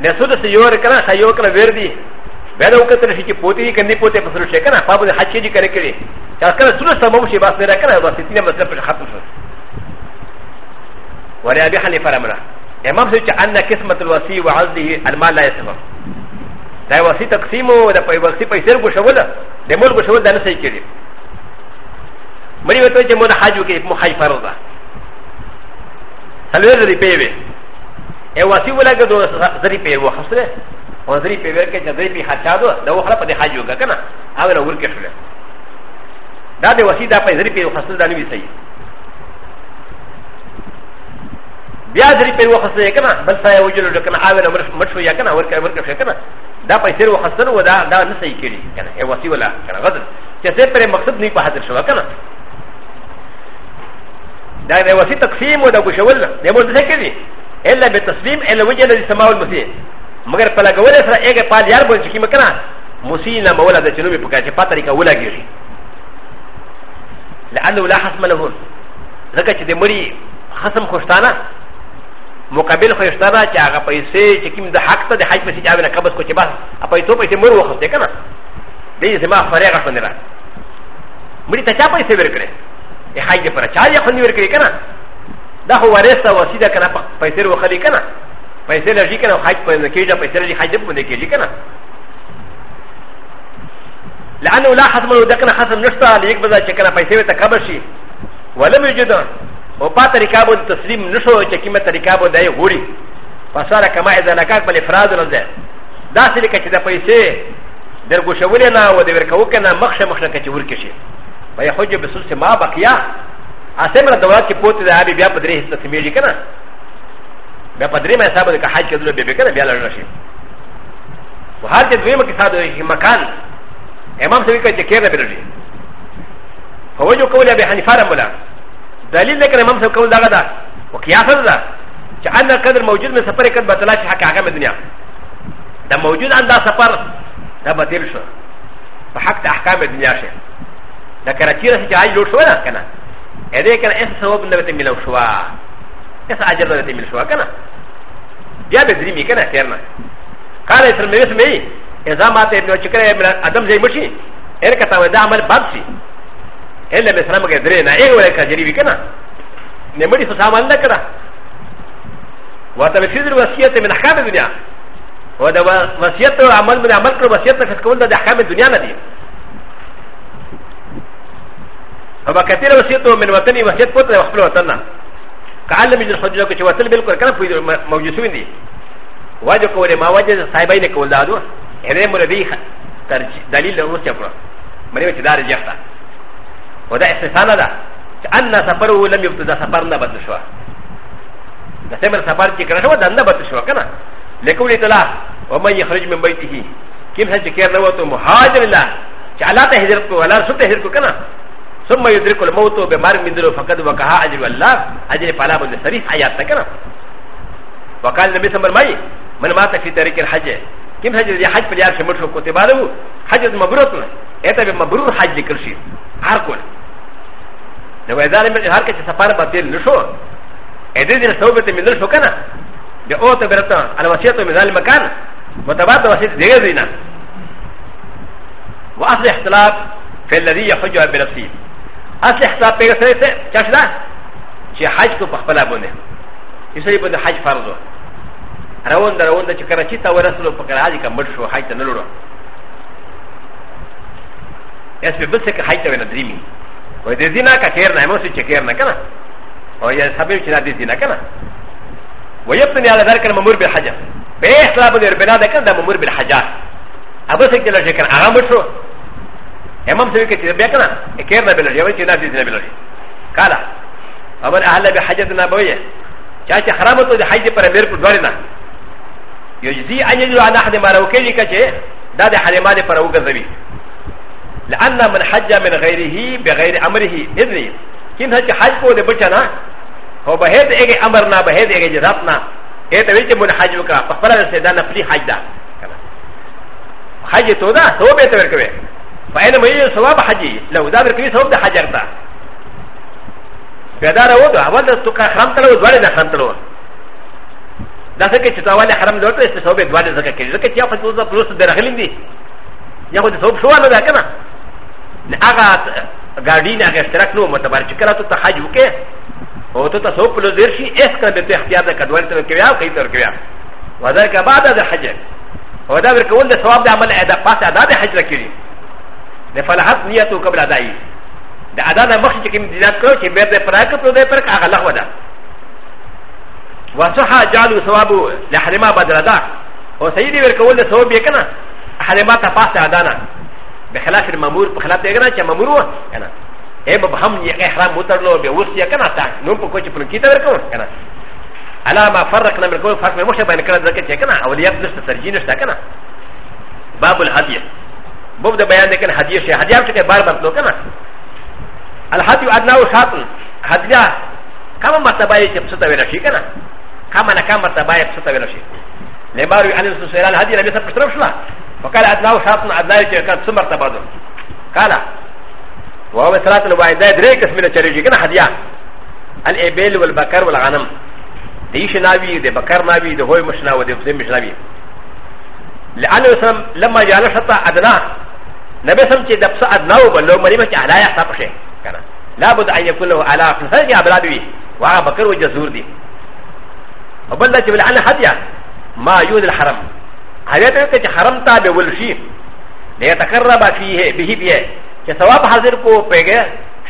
لسولس يور كنا شيو كنا ويردي بدا وكتر شيء پوتي كندي پوتي فسولس شيء كنا فابو حاجه جي كره كره كان سلسله تمام شي بس نه كره بس تينا مسله پر ختم شد ورا ابي حنيفه رحمه الله امام سيدي ان قسمه الوصي وعزه المال لا يسمى دا وسی تقسیم او دا په وسی پیسې غوښول د مول غوښول دا نه صحیح کړي مری وته چې مون حج وکي مو حج فرض ده سلوه لري پیوي ای وسی ولګه دو زری پی و خسره او زری پی ورکه چې زری پی حچا دو دا وخره په حج وکا کنه هغه ورکه شو دا د وسی دا په زری پی خسره دا نه وی صحیح بیا درې په وخت سره کنه بل ځای وجلو کنه هاوی نو مرشو یا کنه ورکه ورکه کنه دا پیسې وخصن و دا دا نه صحیح کړي کنه ای وسی ولا کنه غزل چې څه پر مقصد نه په حاضر شو کنه دا ای وسی تقسیم و دا بشول نه مو څه کړي الا به تسلیم الا وجه الذي سماع المسيء مگر په لګول سره یې په یار بول چې مکنه مسیء نه مولا د چنوبې په کچه په طریقه ولاږي لانه لا حسم له ذکر چې د مری خصم خوشتانه مقابل خو شته دا چې هغه پیسې چې کوم د حق ته د حج پسې چاوې نه قبض کو چې بس ا پیسې پیسې مر وخت کنه دې زما فرغه شو نه را مړي ته چا پیسې ورکړي ای حج پر چا یې خوندې ورکړي کنه دا هو ورثه وسیده کنه پیسې ورخلي کنه پیسې لږی کنه حج په نه کېږي پیسې لږی حج په نه کېږي کنه لانه لا حسم ودکنه حسم نشته لیک بزا چې کنه پیسې ته قبض شي ولم یجدان و پا طریقہ بون تسلیم نشو چکیمه طریقہ بون دای غوری فساره کما اذا نکاک بل افراد لنده دا سلی کچی دا پیسه در گوشولی نا و دور کهو که نا مخش مخش کچی ورکشی و یا خود بسوس ما بقیا اسم را دولت که پوت دا آبی بیا پدری حصه تمیلی کنه بیا پدری ما حساب که حج کدولو بیا بکنه بیا لنشی و هر چه دویم کسا دو مکان امام سوی که چکیر نبیرشی فوجو کولی بی حنیفارم بلا دلیل لکه امام صاحب کول دغه ده او قیاس ده چې ان قدر موجود مې سفر کړ بتلا چې حق هغه دنیا دا موجود ان دا سفر دا بتل شو په حق د احکام دنیا شي دا کراچی راځي چې آی لوټ شو نه کنه ا دې کنه اس ثواب نه ته ملو شو اس اجر نه ته ملو شو کنه بیا به درې مې کنه خیر نه قال اسلام مې اسمه اذا ما ته ابن چکر ادم زې مشي ار کتا ودا عمل بد شي ا ل ا مثلا مجدري ن ا ي و ل ك ا جريبي كنا نمري فسام الله كنا وتبشير وسيله من احكام الدنيا وهذا وسيله عمل من عمل وسيله في كل هذا احكام الدنيا ندي فما كثير وسيله من وطني وسيله قطر وحفل وطننا كعلم من الحجره كي وطن بالكل كان في موجودين دي واجه كولي ما واجه صاحبين كولدادو هذا مربي دليل لهم سيقرا مريم تدار جهه و دا استثانه ده چې ان سفر و لم يبتدا سفر نه بدل شو د سمر سفر چې کړه شو دا نه بدل شو کنه لیکو لري تعالی و من يخرج من بيته کیم چې کېر نه وته مهاجر الله چې الله ته هجرت کو الله سته هجرت کو کنه ثم يدرك الموت بمر من ذلو فقد وقع اجر الله اجر فلا بد سري حيات کنه وقال النبي صلى الله عليه وسلم من مات في طريق الحج كم حج دي حج پر یار شمر شو کوته بالو حج مبرور نه اته مبرور حج ذکر شي هر کول نو ویدار من هر کچه سفر بدل نشو ادی دې سوبته مل شو کنه د او ته برتا الوصیت من ذل مکان متبات وصیت دیگه دینا واصل اختلاف في الذي يحج بنفسه اصل اختلاف پیغه سره ته چشدا چې حج کو په خپل باندې یسری په حج فرض روان دروان د چې کراچی ته ورسلو په کراچی کې مړ شو حج ته نه لورو やすべぶせかはいたべな dreaming。おいでディナーかけな、もしチェケーなかな。おやすべきなディナーかな。おやすみあらだかのもむべはじゃ。べえすらぶでべなだかだもむべはじゃ。アブセキュラジェカアラムトロ。エマンセキュラベカナ、エケーナベル、ヨウチナディズナベル。カラ。アマンアラベハジャズナボイエ。ジャーハラムトでハイテパレベルプドリナ。よじあにるあなたでまらおけりかけ、だでハレマでパラオガザビ。لأن من حج من غيره بغير أمره إذنه كن هل حج کو دے بچنا هو بهد اگے امرنا بهد اگے جراتنا اے تے وچ من حج کا پپلا سے دان فری حج دا حج تو دا تو بے تے کرے فائن مے ثواب حج لو دا کرے ثواب دا حج کرتا پیدا رہو تو اول تو کا حرام تلو دوڑے نہ حرام تلو دا څه کې چې تاوال حرام دوته څه ثواب دوه ځکه کې ځکه چې هغه څه پروسه درغلین دي یا خو ثواب شو نه دا کنه هغه ګاډي نه هغه اشتراک نو متبر چې کله ته حج وکې او ته تاسو په لور شي اس کله به اختیار نه کډول ته کوي او کوي تر کوي وذلك بعد د حج او دا ورکول د ثواب د عمل ادا پاس ادا د حج لکړي نه فلحت نیتو قبل ادای د ادا نه مخکې کوم دینات کړو چې بیر د پراک په دې پر هغه لغوه ده وصح جعلوا ثواب لحرمه بدر ادا او سيدي ورکول د ثواب یې کنه حرمه ته پاس ادا نه بخلاف المامور بخلاف دغنا چې مامور و کنه اے به هم یې احرام وترلو به اوس یې کنه تا نو په کوچ په کیته ورکو کنه الا ما فرقنا من کوم فرق مشه بین کړه ځکه چې کنه اولیات نشته ترجیح نشته کنه باب الهدیه باب د بیان دکنه هدیه شه هدیه چې بار بار تلو کنه الهدیه ادنا او شاطن هدیه کما مرتبه یې چې په ستوي راشي کنه کما نه کما مرتبه یې په ستوي راشي لمارو ان سوسیرال هدیه لمسه پشترب شلا وقال ادناه شرط ادناه كان سمر تبادل قال وهو ثلاث واحدة دريك اسم الشريجي كان هدية الابل والبكر والغنم ديش ناوي دي بكر ناوي دي هوي مش ناوي دي مش ناوي لأنه سلم لما جاء شطا شرط نبي سلم كي دبس ادناه بلو مريمة اهلا يحتاق شيء كان لابد ان يكون له الا في الفرد ابرادوي وعا بكر وجزور دي وبلت بالعنى هدية ما يود الحرم حاجت یو چې حرم ته به ول شي نه تقرب فيه به به چې ثواب حاضر کو پیګه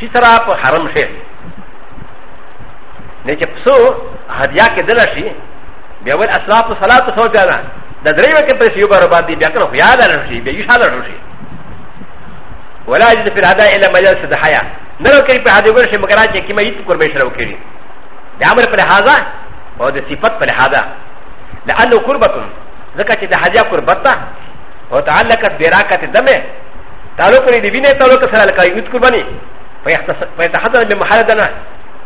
شي سره په حرم شه نه چې پسو هدیا کې دل شي بیا ول اسلاف صلات ته ځانا د درې وکه پر سیو بار باندې بیا کړو یاد نه شي بیا یشال نه شي ولا اجد في الاداء الا مجلس دحيا نرو کې په هدي ګر شي مگر چې کیمه یت قربې شروع کړي د امر پر هاذا او د صفت پر هاذا لانه قربتم ځکه چې د حاجه قربت ده او تعلقت براکت دمه تعلق لري د وینې تعلق سره لکه یوت قرباني په یتحدث به محل دنه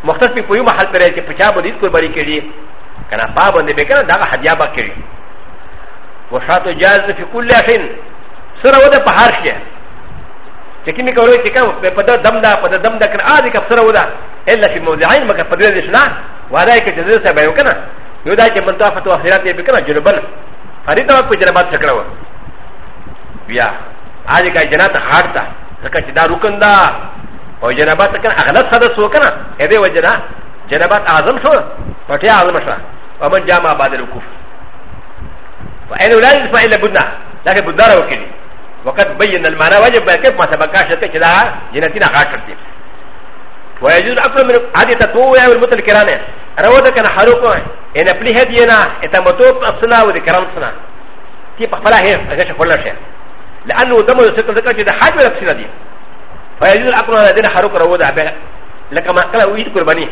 مختص په یو محل پرې چې پچا به دې قرباني کړي کنه پا باندې به کنه دا حاجه به کړي وشات جاز فی کل شین سره وده په هر شی چې کومې کولای چې کوم په دې دم دا په دې دم دا کنه ا دې کفر وده الا فی موضعین مگر په دې نشنا ودا کې چې دې څه به وکنه یو دا چې منتوافه تو اخرات دې وکنه جنبل هر دا په جنابت سکړه و بیا هغه کا جنات هارت تا ځکه چې دا رکن دا او جنابت کنه اغلط حدث وکنه اې دې وجنا جنابت اعظم شو پټه اعظم شو ومن جامع بعد الوقوف فإن ولاد فإن بدنا لكن بدنا وكيل وقد بين المعنى وجب كيف ما سبقا شتى كذا جنتنا غاشر دي ويجوز أكثر من هذه تطوع والمتل كرانه روضة كان حروقه ان اپلی ہے دینا اتمتو اصلا و کرم سنا تی پخلا ہے اگر شکل شے لانه دم ذکر ذکر چې د حج ولا تفسیر دی فیجوز اقل ولا دین حرق رو ده به لکه ما کله وید قربانی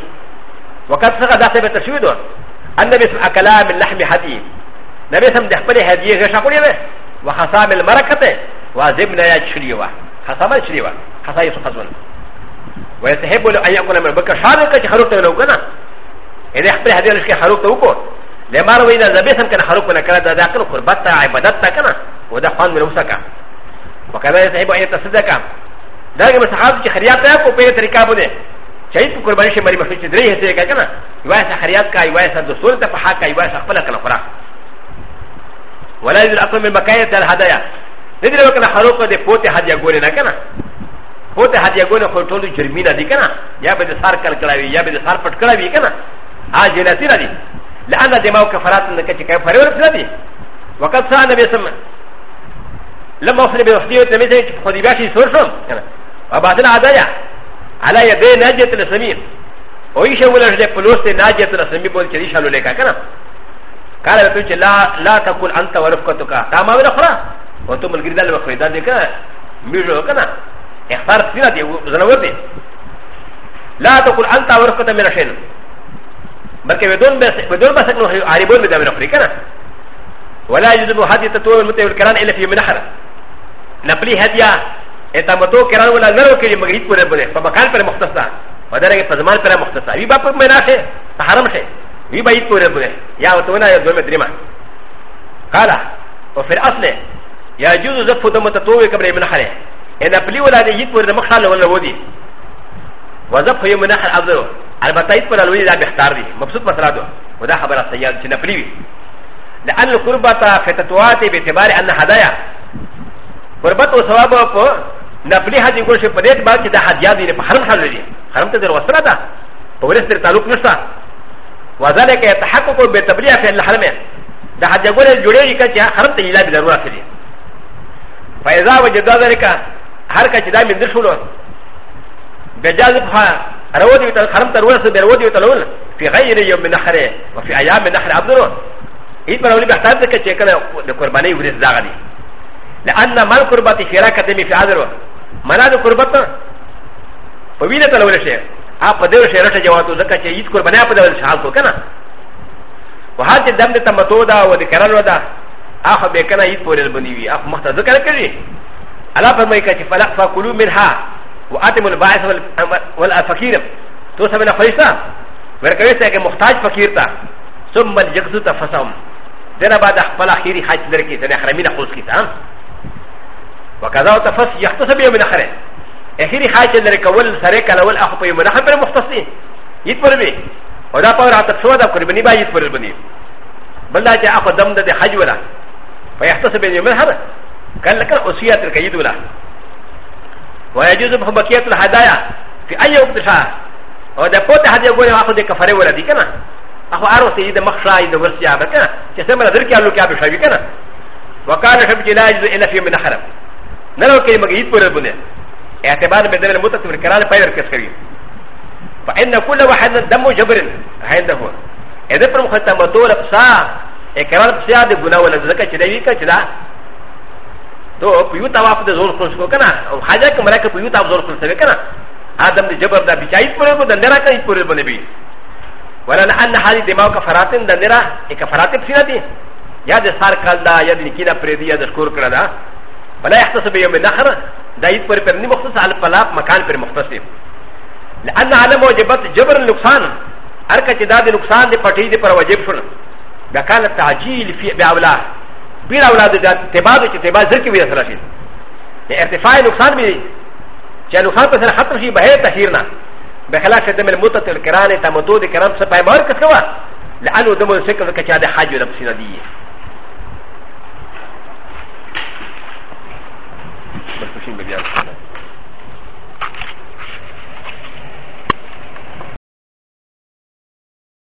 وقت څنګه داسې به تشوید و ان نبی سم اکلا من لحم حدی نبی سم د خپل هدیه غش کړی و وخصام المرکته واجبنا یا چریوا خصام چریوا خصای سو قزون ويستحب له ان يكون من بكر شارك حرق لو كنا ا ل ا خ ب ر ه د ي ر ش ك حروف توكو لما روينا زبسم كان حروف من كلا داخل قربتا عبادتا كنا ودا خان من وسكا وكذا يتعب ان يتصدقا لكن مسحابك خرياتا وبين تركا بني شايف قربان شي مريم في تدري هيك كنا يواسع خرياتكا يواسع دستور تفحاكا يواسع خلقا اخرى ولا يجوز الاكل من مكايه الهدايا ندري وكان حروف دي فوت هدايا قولنا كنا فوت هدايا قولنا خلطوا جرمينا دي كنا يا بدي صار كالكلاوي يا بدي صار فتكلاوي كنا ا جناتي ردي لان دماء كفرات نكتي كفرات ردي وقد سعى النبي صلى الله عليه وسلم لما وصل بوحديه تميزه خديباشي سورشم وبعدين عدايا على يدي ناجيه الاسلاميه ويشا ولا جدي فلوس ناجيه الاسلاميه بول كريشا لوليكا كنا قال لك لا لا تقول انت ورفقتك كما ولا اخرى وانتم الجريده اللي بخريدا ديكا ميجو كنا اختار سيرتي زنوتي لا تقول انت ورفقتك من شيء بلکه بدون بس بدون بس انه عربون بدون من افريقيا ولا يجوز هدي تطور المتول كران الا في منحر نقلي هديا اتمتو كران ولا نرو كي مغريب كره بده فمكان پر مختصا ودرجه فزمان پر مختصا وي باپ مناخه حرم شه وي بايت كره بده يا وتونا يا دوم دريما قال وفي الاصل يجوز زف دم تطور قبل منحر ان نقلي ولا يجوز مخال ولا ودي وزف يوم منحر افضل البته ایت پر الوی دا بهتر دی مبسوط مسله ده ودا خبره سیاد چې نفلی وي لان القربت فی تطوعات به اعتبار ان هدایا قربت او ثواب په نفلی حج ګور شي په دې باندې چې دا هدیا دی په حرم حل دی حرم ته دروستره ده په ورس تر تعلق نشته وذلك يتحقق بتبريع في الحرم دا حج ګور جوړیږي چې حرم ته اله ضرورت دی فاذا وجد ذلك هر کچدا من درشولو بجاز په رود يوتا الحرم تروس برود يوتا لون في غير يوم من نحره وفي ايام من نحر عبد الله اذ برولي بحتاج لك شكل القرباني ورز زاغني لان ما القربات شراكه في عذره مراد القربات فبينا تلون شيء ا قدر شراكه جواتو زكاه يد قرباني ا قدر شحال كو كنا وهذا الدم تمتودا وذكرر ودا ا بكنا يد بولبني ا مختزكر كري الا فما يكفي فلا فكلوا منها واتم الباعث والفقير تو سمنا فرشتہ ورکویستا ہے کہ محتاج فقیر تا ثم الجغزو تا فسام دینا بعد اخبال اخیری حج لرکی تنی حرمین خوز کی تا وکذاو تا فس یختص بیو من اخره اخیری حج لرکول سرک لول اخو پیو من اخر پر مختص دی یت پر بی و دا پاور آتا سوا دا کربنی با یت پر بنی بلنا چا اخو دم دا دی حج ولا فیختص بیو من اخر کل لکن اسیات رکیدو لہ ويجوز ب ح ب ك ي ة الهدايا في أ ي و ق ت ش وقت شاء وده قوت ا يقول اخو دي كفره ولا دي كنا اخو عرو ي مخشى يدو ورسيا بكنا كسما ذلك يقول لك ابو شايبي كنا وقال شبك لا يجوز الا في من حرم نرى كلمه يجب ان يكون اعتبار بدل المتت والكرال فاير كسكري فان كل واحد دم جبر عنده اذا فرم ختمته لبسا اكرال بسيا دي غنى ولا زكاه شديده كذا とピュータワーでゾウコンスコーナー、ハジャーカマラカピュータワーゾウコンスコーナー、アダムでジャバダビチャイプルブ、ダネラカイプルブネビ。ワランアンハリデマウカファラテン、ダネラ、エカファラテンシナティ、ヤデサーカルダ、ヤディキナプレディア、ダスコークラダ、バラヤタセビヨメナハラ、ダイプルペニモスアルパラ、マカンペルモスティ。アンアダムジャバジャバルルクサン、アカチダデルクサンデパティデパワジェプション、ダカナタジーリフィアブラ。بیر اولاد دا تبا دو چه تبا زر کی ویده سلا شید ارتفاع نقصان بھی چه نقصان پسر ختم شید بحیر تحیرنا بخلاف دم المتت الکران تمدود کرم سا پیمار کس کوا لانو دم السکر کچا دے حاج و نفسینا دیئے بس خوشیم بگیار